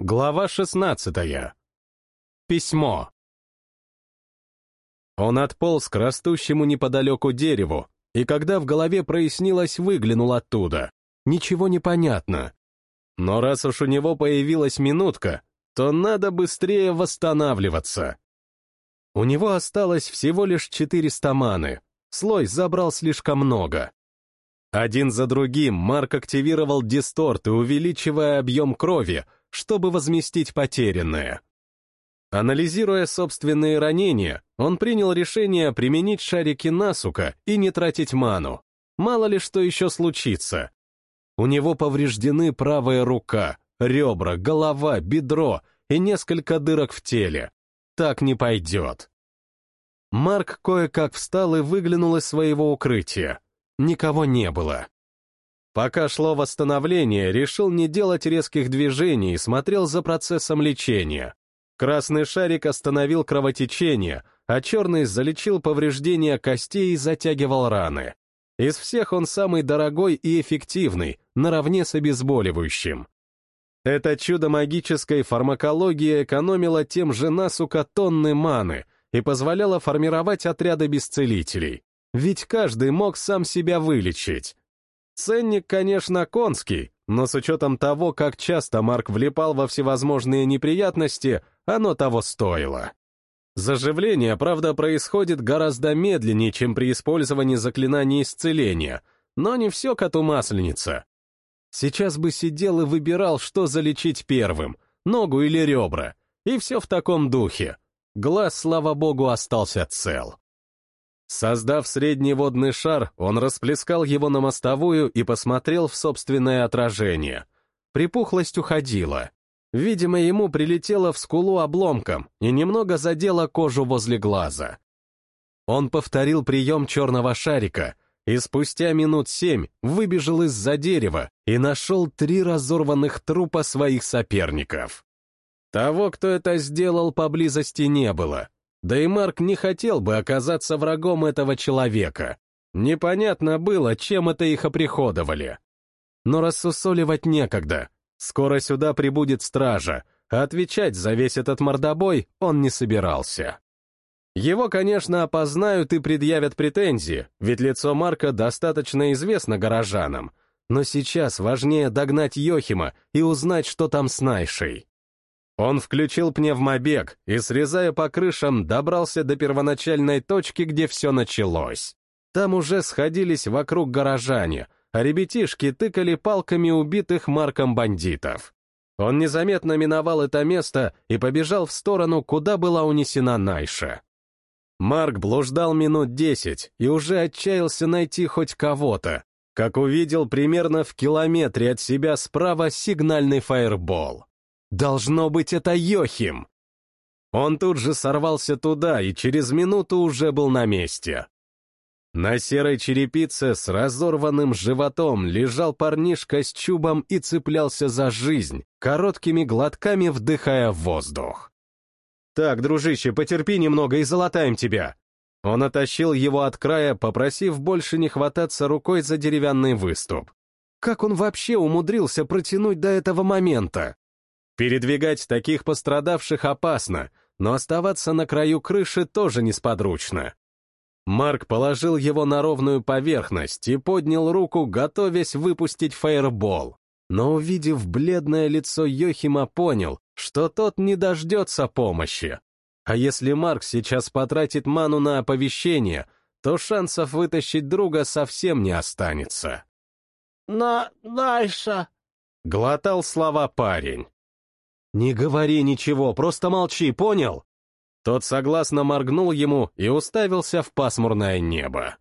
Глава 16. Письмо. Он отполз к растущему неподалеку дереву, и когда в голове прояснилось, выглянул оттуда. Ничего не понятно. Но раз уж у него появилась минутка, то надо быстрее восстанавливаться. У него осталось всего лишь 400 маны. Слой забрал слишком много. Один за другим Марк активировал дисторт и увеличивая объем крови, чтобы возместить потерянное. Анализируя собственные ранения, он принял решение применить шарики Насука и не тратить ману. Мало ли что еще случится. У него повреждены правая рука, ребра, голова, бедро и несколько дырок в теле. Так не пойдет. Марк кое-как встал и выглянул из своего укрытия. Никого не было. Пока шло восстановление, решил не делать резких движений и смотрел за процессом лечения. Красный шарик остановил кровотечение, а черный залечил повреждения костей и затягивал раны. Из всех он самый дорогой и эффективный, наравне с обезболивающим. Это чудо магической фармакологии экономило тем же Насука тонны маны и позволяло формировать отряды бесцелителей. Ведь каждый мог сам себя вылечить. Ценник, конечно, конский, но с учетом того, как часто Марк влипал во всевозможные неприятности, оно того стоило. Заживление, правда, происходит гораздо медленнее, чем при использовании заклинаний исцеления, но не все коту масленица. Сейчас бы сидел и выбирал, что залечить первым, ногу или ребра, и все в таком духе. Глаз, слава богу, остался цел. Создав средний водный шар, он расплескал его на мостовую и посмотрел в собственное отражение. Припухлость уходила. Видимо, ему прилетело в скулу обломком и немного задело кожу возле глаза. Он повторил прием черного шарика и спустя минут семь выбежал из-за дерева и нашел три разорванных трупа своих соперников. Того, кто это сделал, поблизости не было, да и Марк не хотел бы оказаться врагом этого человека. Непонятно было, чем это их оприходовали. Но рассусоливать некогда. Скоро сюда прибудет стража, а отвечать за весь этот мордобой он не собирался. Его, конечно, опознают и предъявят претензии, ведь лицо Марка достаточно известно горожанам, но сейчас важнее догнать Йохима и узнать, что там с Найшей. Он включил пневмобег и, срезая по крышам, добрался до первоначальной точки, где все началось. Там уже сходились вокруг горожане, а ребятишки тыкали палками убитых Марком бандитов. Он незаметно миновал это место и побежал в сторону, куда была унесена Найша. Марк блуждал минут десять и уже отчаялся найти хоть кого-то, как увидел примерно в километре от себя справа сигнальный фаербол. Должно быть, это Йохим. Он тут же сорвался туда и через минуту уже был на месте. На серой черепице с разорванным животом лежал парнишка с чубом и цеплялся за жизнь, короткими глотками вдыхая воздух. «Так, дружище, потерпи немного и залатаем тебя!» Он оттащил его от края, попросив больше не хвататься рукой за деревянный выступ. Как он вообще умудрился протянуть до этого момента? Передвигать таких пострадавших опасно, но оставаться на краю крыши тоже несподручно. Марк положил его на ровную поверхность и поднял руку, готовясь выпустить фаербол. Но, увидев бледное лицо Йохима, понял, что тот не дождется помощи. А если Марк сейчас потратит ману на оповещение, то шансов вытащить друга совсем не останется. «На... Найша!» — глотал слова парень. «Не говори ничего, просто молчи, понял?» Тот согласно моргнул ему и уставился в пасмурное небо.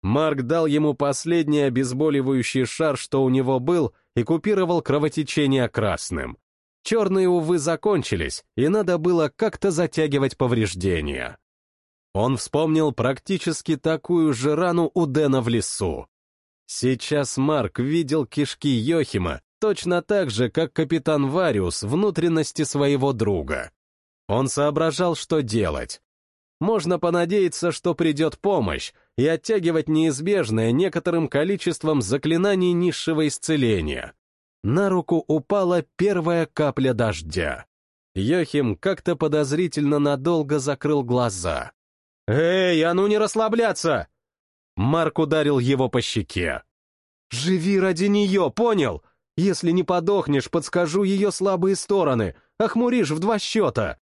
Марк дал ему последний обезболивающий шар, что у него был, и купировал кровотечение красным. Черные, увы, закончились, и надо было как-то затягивать повреждения. Он вспомнил практически такую же рану у Дэна в лесу. Сейчас Марк видел кишки Йохима точно так же, как капитан Вариус внутренности своего друга. Он соображал, что делать. Можно понадеяться, что придет помощь, и оттягивать неизбежное некоторым количеством заклинаний низшего исцеления. На руку упала первая капля дождя. Йохим как-то подозрительно надолго закрыл глаза. «Эй, а ну не расслабляться!» Марк ударил его по щеке. «Живи ради нее, понял? Если не подохнешь, подскажу ее слабые стороны, охмуришь в два счета».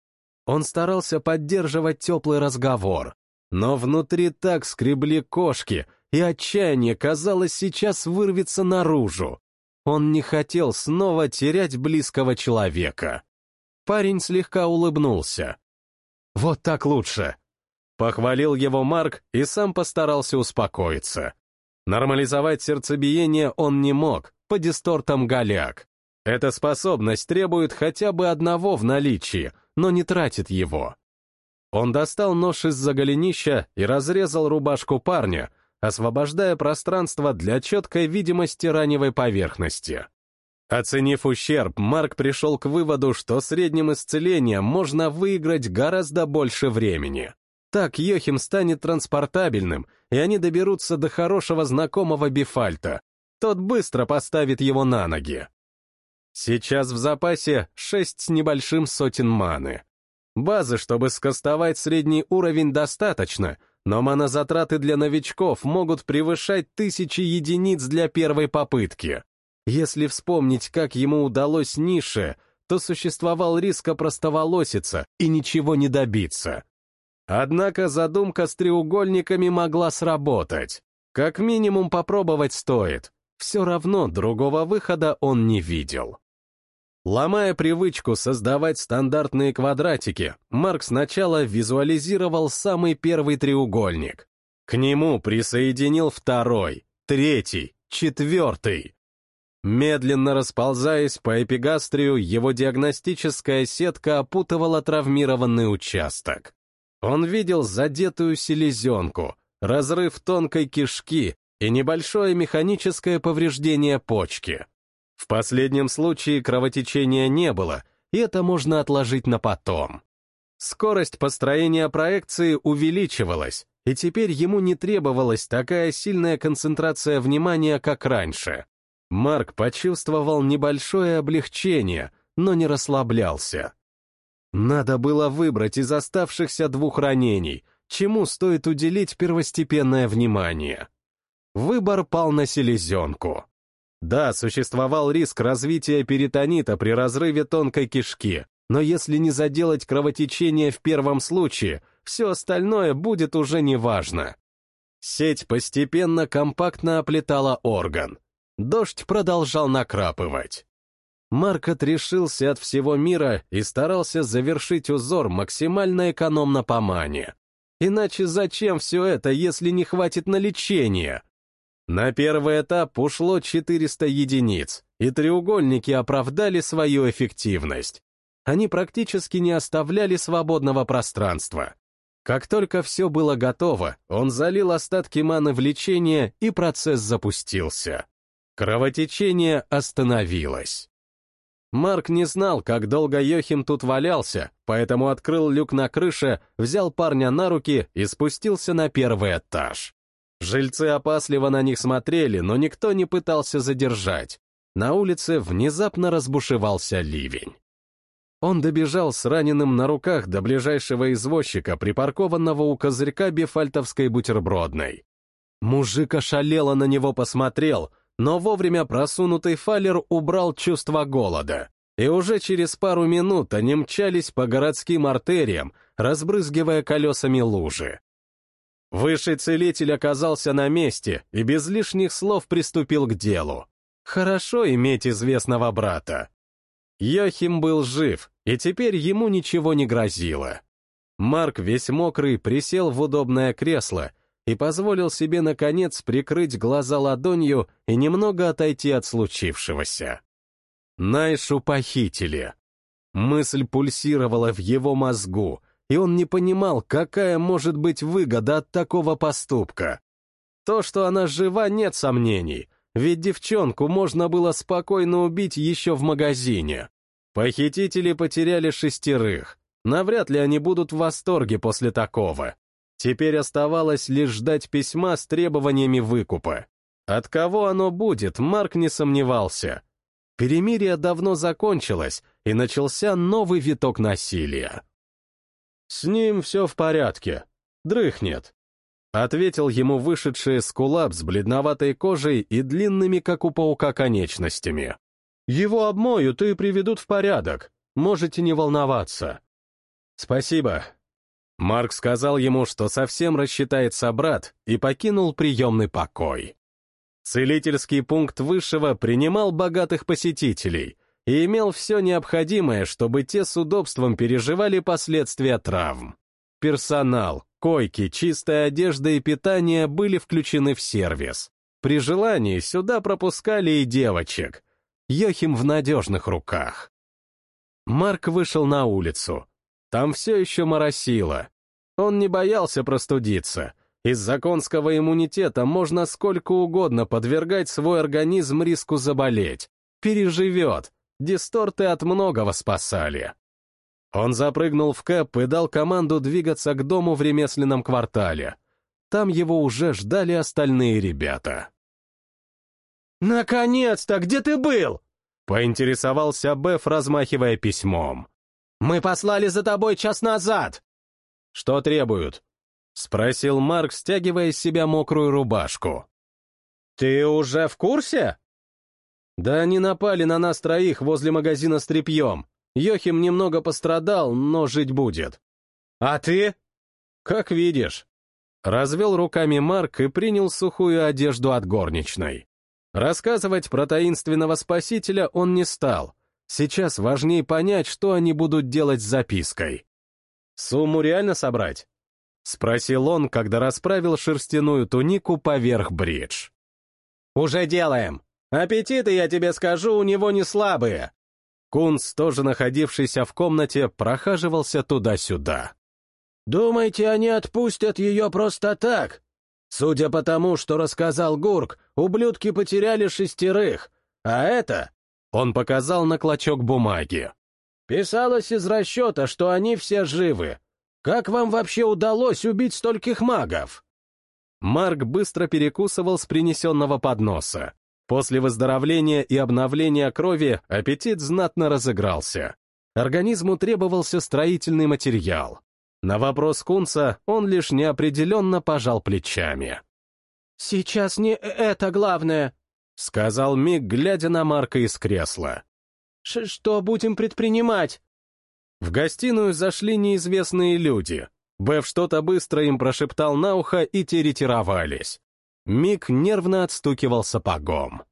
Он старался поддерживать теплый разговор, но внутри так скребли кошки, и отчаяние, казалось, сейчас вырвется наружу. Он не хотел снова терять близкого человека. Парень слегка улыбнулся. «Вот так лучше!» Похвалил его Марк и сам постарался успокоиться. Нормализовать сердцебиение он не мог, по дистортам голяк. Эта способность требует хотя бы одного в наличии, но не тратит его. Он достал нож из-за голенища и разрезал рубашку парня, освобождая пространство для четкой видимости раневой поверхности. Оценив ущерб, Марк пришел к выводу, что средним исцелением можно выиграть гораздо больше времени. Так Йохим станет транспортабельным, и они доберутся до хорошего знакомого Бифальта. Тот быстро поставит его на ноги. Сейчас в запасе шесть с небольшим сотен маны. Базы, чтобы скастовать средний уровень, достаточно, но манозатраты для новичков могут превышать тысячи единиц для первой попытки. Если вспомнить, как ему удалось нише, то существовал риск опростоволоситься и ничего не добиться. Однако задумка с треугольниками могла сработать. Как минимум попробовать стоит. Все равно другого выхода он не видел. Ломая привычку создавать стандартные квадратики, Марк сначала визуализировал самый первый треугольник. К нему присоединил второй, третий, четвертый. Медленно расползаясь по эпигастрию, его диагностическая сетка опутывала травмированный участок. Он видел задетую селезенку, разрыв тонкой кишки и небольшое механическое повреждение почки. В последнем случае кровотечения не было, и это можно отложить на потом. Скорость построения проекции увеличивалась, и теперь ему не требовалась такая сильная концентрация внимания, как раньше. Марк почувствовал небольшое облегчение, но не расслаблялся. Надо было выбрать из оставшихся двух ранений, чему стоит уделить первостепенное внимание. Выбор пал на селезенку. Да, существовал риск развития перитонита при разрыве тонкой кишки, но если не заделать кровотечение в первом случае, все остальное будет уже неважно. Сеть постепенно компактно оплетала орган. Дождь продолжал накрапывать. Марк отрешился от всего мира и старался завершить узор максимально экономно по мане. Иначе зачем все это, если не хватит на лечение? На первый этап ушло 400 единиц, и треугольники оправдали свою эффективность. Они практически не оставляли свободного пространства. Как только все было готово, он залил остатки маны в лечение, и процесс запустился. Кровотечение остановилось. Марк не знал, как долго Йохим тут валялся, поэтому открыл люк на крыше, взял парня на руки и спустился на первый этаж. Жильцы опасливо на них смотрели, но никто не пытался задержать. На улице внезапно разбушевался ливень. Он добежал с раненым на руках до ближайшего извозчика, припаркованного у козырька бефальтовской бутербродной. Мужик ошалело на него посмотрел, но вовремя просунутый фалер убрал чувство голода. И уже через пару минут они мчались по городским артериям, разбрызгивая колесами лужи. Высший целитель оказался на месте и без лишних слов приступил к делу. Хорошо иметь известного брата. Йохим был жив, и теперь ему ничего не грозило. Марк, весь мокрый, присел в удобное кресло и позволил себе, наконец, прикрыть глаза ладонью и немного отойти от случившегося. Найшу похитили. Мысль пульсировала в его мозгу, и он не понимал, какая может быть выгода от такого поступка. То, что она жива, нет сомнений, ведь девчонку можно было спокойно убить еще в магазине. Похитители потеряли шестерых. Навряд ли они будут в восторге после такого. Теперь оставалось лишь ждать письма с требованиями выкупа. От кого оно будет, Марк не сомневался. Перемирие давно закончилось, и начался новый виток насилия. «С ним все в порядке. Дрыхнет», — ответил ему вышедший скулап с бледноватой кожей и длинными, как у паука, конечностями. «Его обмоют и приведут в порядок. Можете не волноваться». «Спасибо». Марк сказал ему, что совсем рассчитается брат, и покинул приемный покой. Целительский пункт Высшего принимал богатых посетителей и имел все необходимое, чтобы те с удобством переживали последствия травм. Персонал, койки, чистая одежда и питание были включены в сервис. При желании сюда пропускали и девочек. Йохим в надежных руках. Марк вышел на улицу. Там все еще моросило. Он не боялся простудиться — из-за конского иммунитета можно сколько угодно подвергать свой организм риску заболеть. Переживет. Дисторты от многого спасали. Он запрыгнул в кэп и дал команду двигаться к дому в ремесленном квартале. Там его уже ждали остальные ребята. «Наконец-то! Где ты был?» — поинтересовался Беф, размахивая письмом. «Мы послали за тобой час назад!» «Что требуют?» — спросил Марк, стягивая с себя мокрую рубашку. «Ты уже в курсе?» «Да они напали на нас троих возле магазина с тряпьем. Йохим немного пострадал, но жить будет». «А ты?» «Как видишь». Развел руками Марк и принял сухую одежду от горничной. Рассказывать про таинственного спасителя он не стал. Сейчас важнее понять, что они будут делать с запиской. «Сумму реально собрать?» — спросил он, когда расправил шерстяную тунику поверх бридж. «Уже делаем. Аппетиты, я тебе скажу, у него не слабые». Кунс, тоже находившийся в комнате, прохаживался туда-сюда. «Думаете, они отпустят ее просто так? Судя по тому, что рассказал Гурк, ублюдки потеряли шестерых, а это...» Он показал на клочок бумаги. «Писалось из расчета, что они все живы, как вам вообще удалось убить стольких магов?» Марк быстро перекусывал с принесенного подноса. После выздоровления и обновления крови аппетит знатно разыгрался. Организму требовался строительный материал. На вопрос Кунца он лишь неопределенно пожал плечами. «Сейчас не это главное», — сказал Мик, глядя на Марка из кресла. «Что будем предпринимать?» В гостиную зашли неизвестные люди. Бэв что-то быстро им прошептал на ухо, и те ретировались. Мик нервно отстукивал сапогом.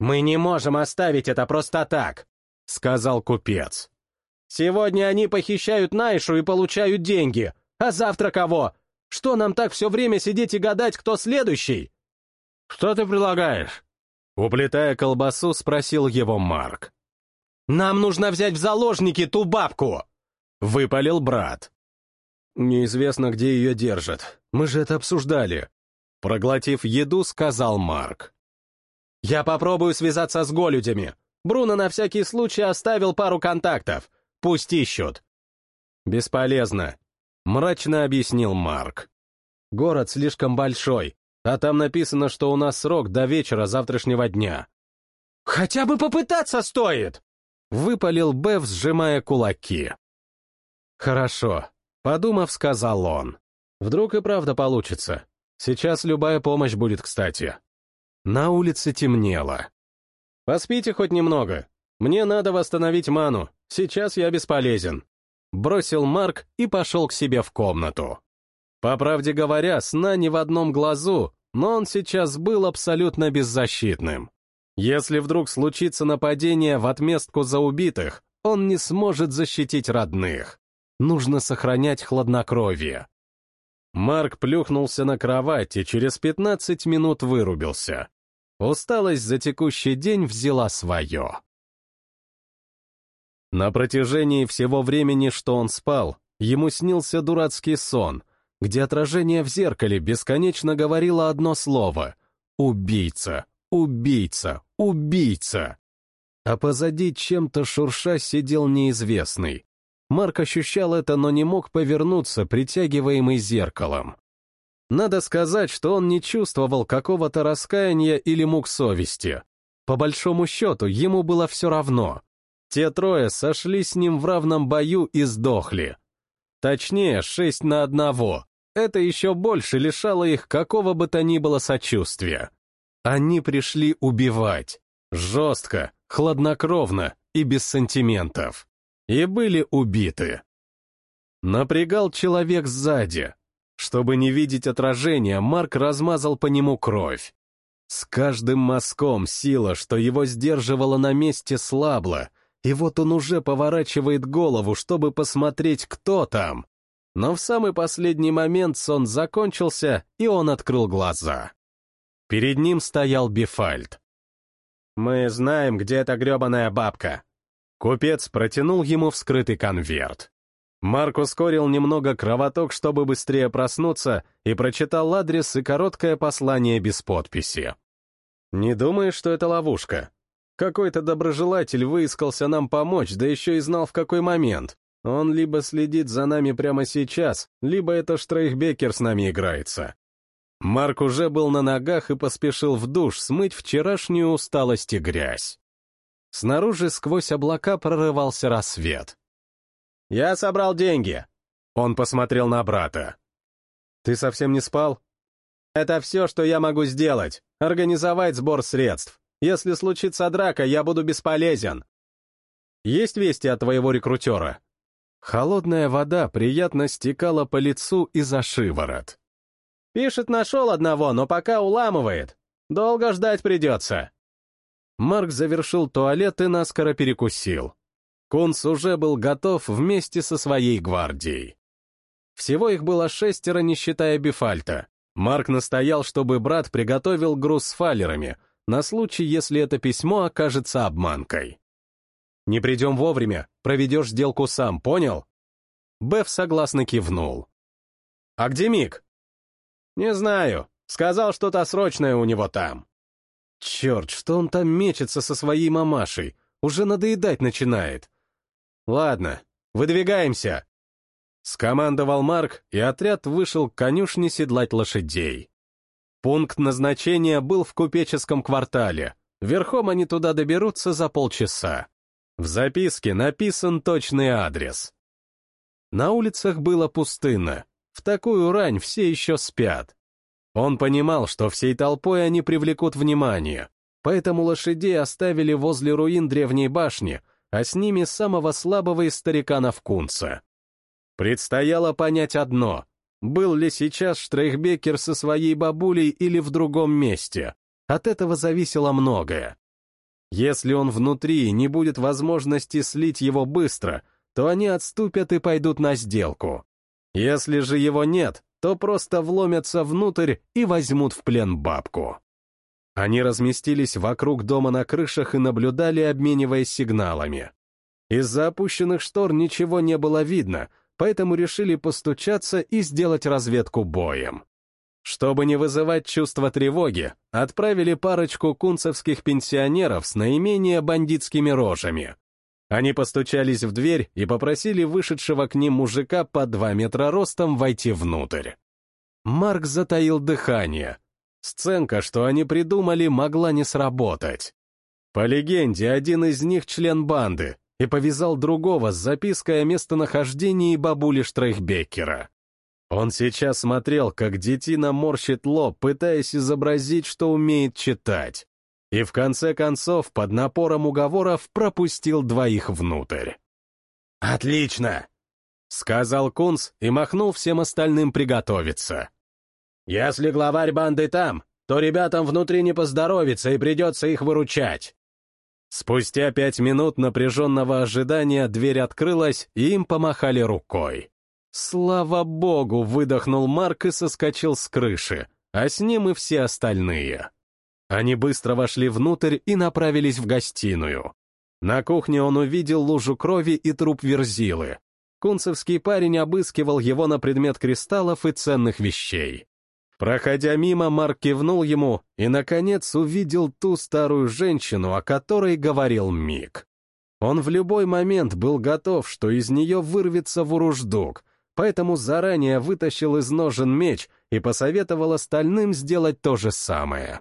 «Мы не можем оставить это просто так», — сказал купец. «Сегодня они похищают Найшу и получают деньги. А завтра кого? Что нам так все время сидеть и гадать, кто следующий?» «Что ты предлагаешь?» Уплетая колбасу, спросил его Марк. «Нам нужно взять в заложники ту бабку!» — выпалил брат. «Неизвестно, где ее держат. Мы же это обсуждали». Проглотив еду, сказал Марк. «Я попробую связаться с голюдями. Бруно на всякий случай оставил пару контактов. Пусть ищут». «Бесполезно», — мрачно объяснил Марк. «Город слишком большой, а там написано, что у нас срок до вечера завтрашнего дня». «Хотя бы попытаться стоит!» Выпалил Беф, сжимая кулаки. «Хорошо», — подумав, сказал он. «Вдруг и правда получится. Сейчас любая помощь будет кстати». На улице темнело. «Поспите хоть немного. Мне надо восстановить ману. Сейчас я бесполезен». Бросил Марк и пошел к себе в комнату. По правде говоря, сна не в одном глазу, но он сейчас был абсолютно беззащитным. Если вдруг случится нападение в отместку за убитых, он не сможет защитить родных. Нужно сохранять хладнокровие. Марк плюхнулся на кровать и через 15 минут вырубился. Усталость за текущий день взяла свое. На протяжении всего времени, что он спал, ему снился дурацкий сон, где отражение в зеркале бесконечно говорило одно слово — «убийца». Убийца! Убийца! А позади чем-то шурша сидел неизвестный. Марк ощущал это, но не мог повернуться, притягиваемый зеркалом. Надо сказать, что он не чувствовал какого-то раскаяния или мук совести. По большому счету, ему было все равно. Те трое сошли с ним в равном бою и сдохли. Точнее, шесть на одного. Это еще больше лишало их какого бы то ни было сочувствия. Они пришли убивать. Жестко, хладнокровно и без сантиментов. И были убиты. Напрягал человек сзади. Чтобы не видеть отражения, Марк размазал по нему кровь. С каждым мазком сила, что его сдерживала на месте, слабла, и вот он уже поворачивает голову, чтобы посмотреть, кто там. Но в самый последний момент сон закончился, и он открыл глаза. Перед ним стоял Бифальд. «Мы знаем, где эта гребаная бабка». Купец протянул ему вскрытый конверт. Марк ускорил немного кровоток, чтобы быстрее проснуться, и прочитал адрес и короткое послание без подписи. «Не думаешь, что это ловушка? Какой-то доброжелатель выискался нам помочь, да еще и знал в какой момент. Он либо следит за нами прямо сейчас, либо это Штрейхбекер с нами играется». Марк уже был на ногах и поспешил в душ смыть вчерашнюю усталость и грязь. Снаружи сквозь облака прорывался рассвет. «Я собрал деньги!» Он посмотрел на брата. «Ты совсем не спал?» «Это все, что я могу сделать. Организовать сбор средств. Если случится драка, я буду бесполезен». «Есть вести от твоего рекрутера?» Холодная вода приятно стекала по лицу и за шиворот. «Пишет, нашел одного, но пока уламывает. Долго ждать придется». Марк завершил туалет и наскоро перекусил. Кунс уже был готов вместе со своей гвардией. Всего их было шестеро, не считая Бифальта. Марк настоял, чтобы брат приготовил груз с фалерами, на случай, если это письмо окажется обманкой. «Не придем вовремя, проведешь сделку сам, понял?» Беф согласно кивнул. «А где Мик?» «Не знаю. Сказал, что-то срочное у него там». «Черт, что он там мечется со своей мамашей? Уже надоедать начинает. «Ладно, выдвигаемся!» Скомандовал Марк, и отряд вышел к конюшне седлать лошадей. Пункт назначения был в купеческом квартале. Верхом они туда доберутся за полчаса. В записке написан точный адрес. На улицах было пустынно. В такую рань все еще спят. Он понимал, что всей толпой они привлекут внимание, поэтому лошадей оставили возле руин древней башни, а с ними самого слабого из стариканов Кунца. Предстояло понять одно — был ли сейчас Штрейхбекер со своей бабулей или в другом месте. От этого зависело многое. Если он внутри и не будет возможности слить его быстро, то они отступят и пойдут на сделку. Если же его нет, то просто вломятся внутрь и возьмут в плен бабку. Они разместились вокруг дома на крышах и наблюдали, обмениваясь сигналами. Из-за опущенных штор ничего не было видно, поэтому решили постучаться и сделать разведку боем. Чтобы не вызывать чувство тревоги, отправили парочку кунцевских пенсионеров с наименее бандитскими рожами. Они постучались в дверь и попросили вышедшего к ним мужика по два метра ростом войти внутрь. Марк затаил дыхание, Сценка, что они придумали, могла не сработать. По легенде, один из них член банды и повязал другого с запиской о местонахождении бабули Штрейхбеккера. Он сейчас смотрел, как детина морщит лоб, пытаясь изобразить, что умеет читать. И в конце концов, под напором уговоров, пропустил двоих внутрь. «Отлично!» — сказал Кунс и махнул всем остальным приготовиться. Если главарь банды там, то ребятам внутри не поздоровится и придется их выручать. Спустя пять минут напряженного ожидания дверь открылась, и им помахали рукой. Слава богу, выдохнул Марк и соскочил с крыши, а с ним и все остальные. Они быстро вошли внутрь и направились в гостиную. На кухне он увидел лужу крови и труп Верзилы. Кунцевский парень обыскивал его на предмет кристаллов и ценных вещей. Проходя мимо, Марк кивнул ему и, наконец, увидел ту старую женщину, о которой говорил Мик. Он в любой момент был готов, что из нее вырвется вуруждук, поэтому заранее вытащил из ножен меч и посоветовал остальным сделать то же самое.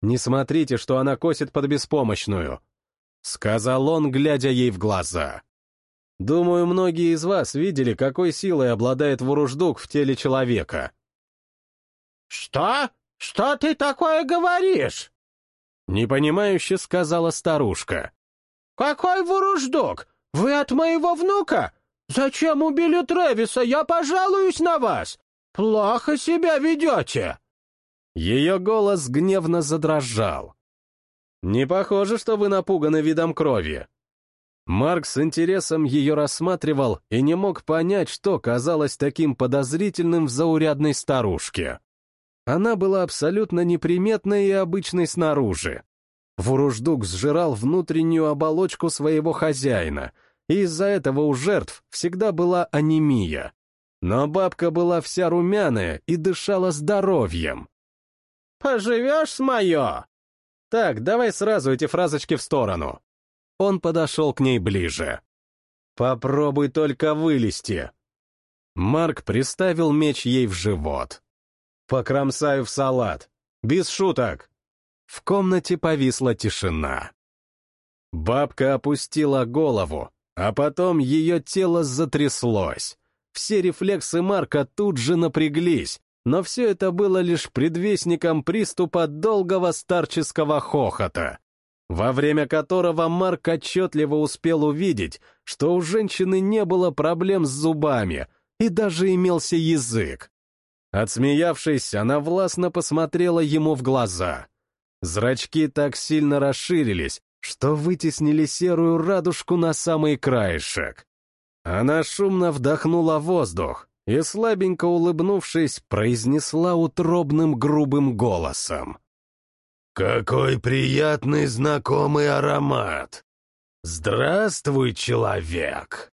Не смотрите, что она косит под беспомощную», — сказал он, глядя ей в глаза. «Думаю, многие из вас видели, какой силой обладает Вуруждук в теле человека». «Что? Что ты такое говоришь?» Непонимающе сказала старушка. «Какой Вуруждук? Вы от моего внука? Зачем убили Трэвиса? Я пожалуюсь на вас! Плохо себя ведете!» Ее голос гневно задрожал. «Не похоже, что вы напуганы видом крови». Марк с интересом ее рассматривал и не мог понять, что казалось таким подозрительным в заурядной старушке. Она была абсолютно неприметной и обычной снаружи. Вуруждук сжирал внутреннюю оболочку своего хозяина, и из-за этого у жертв всегда была анемия. Но бабка была вся румяная и дышала здоровьем. «Поживешь с мое?» «Так, давай сразу эти фразочки в сторону». Он подошел к ней ближе. «Попробуй только вылезти». Марк приставил меч ей в живот. «Покромсаю в салат. Без шуток». В комнате повисла тишина. Бабка опустила голову, а потом ее тело затряслось. Все рефлексы Марка тут же напряглись, но все это было лишь предвестником приступа долгого старческого хохота, во время которого Марк отчетливо успел увидеть, что у женщины не было проблем с зубами, и даже имелся язык. Отсмеявшись, она властно посмотрела ему в глаза. Зрачки так сильно расширились, что вытеснили серую радужку на самый краешек. Она шумно вдохнула воздух, и, слабенько улыбнувшись, произнесла утробным грубым голосом. «Какой приятный знакомый аромат! Здравствуй, человек!»